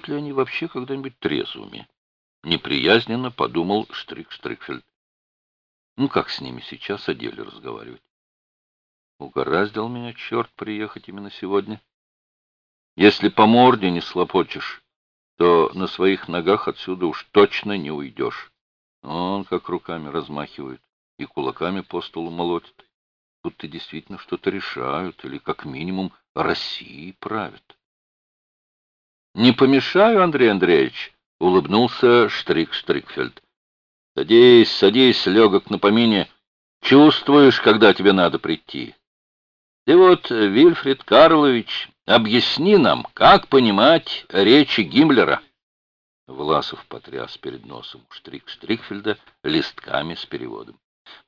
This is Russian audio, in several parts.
бывают ли они вообще когда-нибудь трезвыми? Неприязненно подумал Штрик Штрикфельд. Ну, как с ними сейчас о деле разговаривать? Угораздил меня черт приехать именно сегодня. Если по морде не слопочешь, то на своих ногах отсюда уж точно не уйдешь. Он как руками размахивает и кулаками по столу молотит. Ты действительно что-то решают или, как минимум, России правят. «Не помешаю, Андрей Андреевич?» — улыбнулся Штрик Штрикфельд. «Садись, садись, легок на помине. Чувствуешь, когда тебе надо прийти. Ты вот, Вильфред Карлович, объясни нам, как понимать речи Гиммлера». Власов потряс перед носом Штрик Штрикфельда листками с переводом.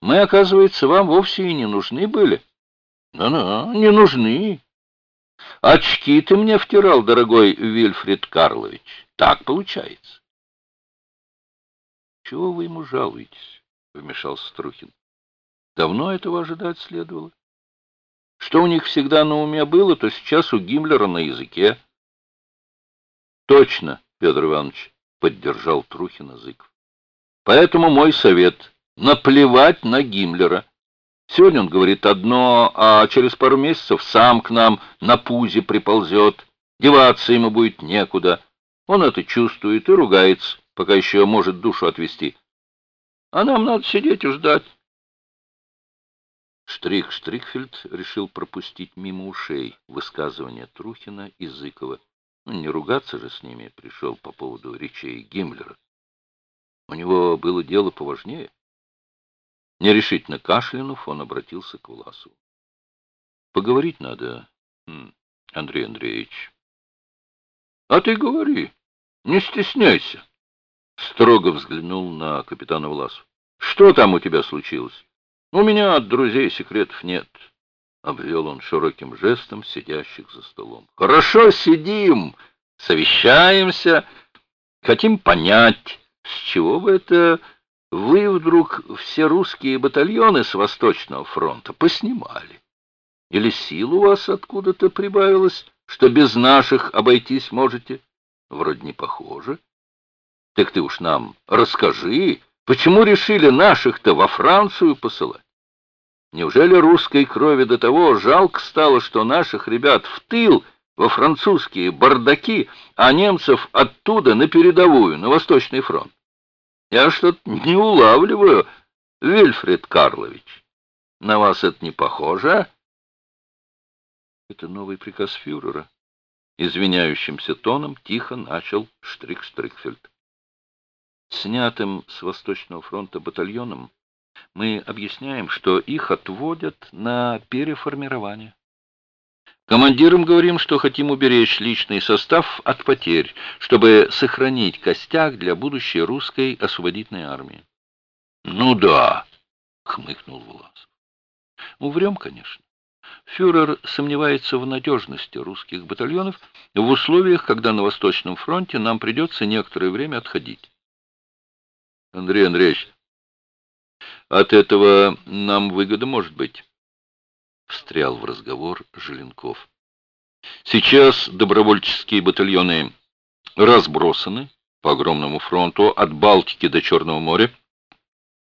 «Мы, оказывается, вам вовсе и не нужны были». «Да-да, не нужны. Очки ты мне втирал, дорогой Вильфред Карлович. Так получается. Чего вы ему жалуетесь? Вмешался Струхин. Давно этого ожидать следовало. Что у них всегда на уме было, то сейчас у Гиммлера на языке. Точно, Петр Иванович, поддержал Трухина Зыков. Поэтому мой совет — наплевать на Гиммлера. Сегодня он говорит одно, а через пару месяцев сам к нам на пузе приползет. Деваться ему будет некуда. Он это чувствует и ругается, пока еще может душу отвести. А нам надо сидеть и ждать. Штрих Штрихфельд решил пропустить мимо ушей высказывания Трухина и Зыкова. Ну, не ругаться же с ними пришел по поводу речей Гиммлера. У него было дело поважнее. Нерешительно кашлянув, он обратился к Власу. Поговорить надо, Андрей Андреевич. А ты говори, не стесняйся. Строго взглянул на капитана Власу. Что там у тебя случилось? У меня от друзей секретов нет. Обвел он широким жестом сидящих за столом. Хорошо сидим, совещаемся, хотим понять, с чего бы это вы вдруг все русские батальоны с Восточного фронта поснимали? Или сил у вас откуда-то прибавилось, что без наших обойтись можете? Вроде не похоже. Так ты уж нам расскажи, почему решили наших-то во Францию посылать? Неужели русской крови до того жалко стало, что наших ребят в тыл во французские бардаки, а немцев оттуда на передовую, на Восточный фронт? Я что-то не улавливаю, Вильфред Карлович. На вас это не похоже, а? Это новый приказ фюрера. Извиняющимся тоном тихо начал Штрик Стрикфельд. Снятым с Восточного фронта батальоном мы объясняем, что их отводят на переформирование. Командирам говорим, что хотим уберечь личный состав от потерь, чтобы сохранить костяк для будущей русской освободительной армии. — Ну да, — хмыкнул Власов. — Уврем, конечно. Фюрер сомневается в надежности русских батальонов в условиях, когда на Восточном фронте нам придется некоторое время отходить. Андрей Андреевич, от этого нам выгода может быть встрял в разговор Желенков. Сейчас добровольческие батальоны разбросаны по огромному фронту от Балтики до Черного моря,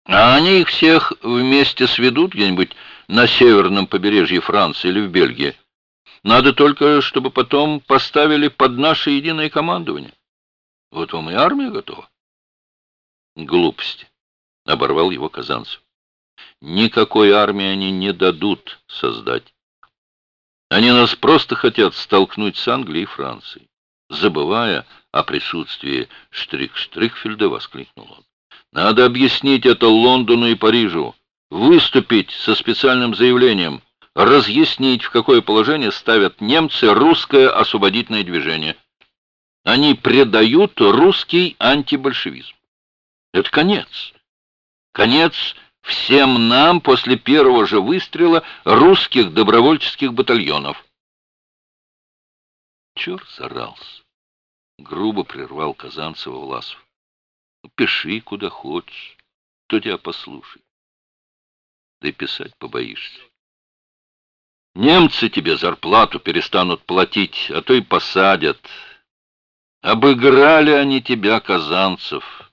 а они их всех вместе сведут где-нибудь на северном побережье Франции или в Бельгии. Надо только, чтобы потом поставили под наше единое командование. Вот вам и армия готова. Глупости. Оборвал его Казанцев. Никакой армии они не дадут создать. Они нас просто хотят столкнуть с Англией и Францией. Забывая о присутствии Штрих-Штрихфельда, воскликнул он. Надо объяснить это Лондону и Парижу, выступить со специальным заявлением, разъяснить, в какое положение ставят немцы русское освободительное движение. Они предают русский антибольшевизм. Это конец. Конец всем нам после первого же выстрела русских добровольческих батальонов. Черт зарался. Грубо прервал Казанцева Власов. Пиши, куда хочешь. Кто тебя послушает? Да и писать побоишься. Немцы тебе зарплату перестанут платить, а то и посадят. Обыграли они тебя, казанцев.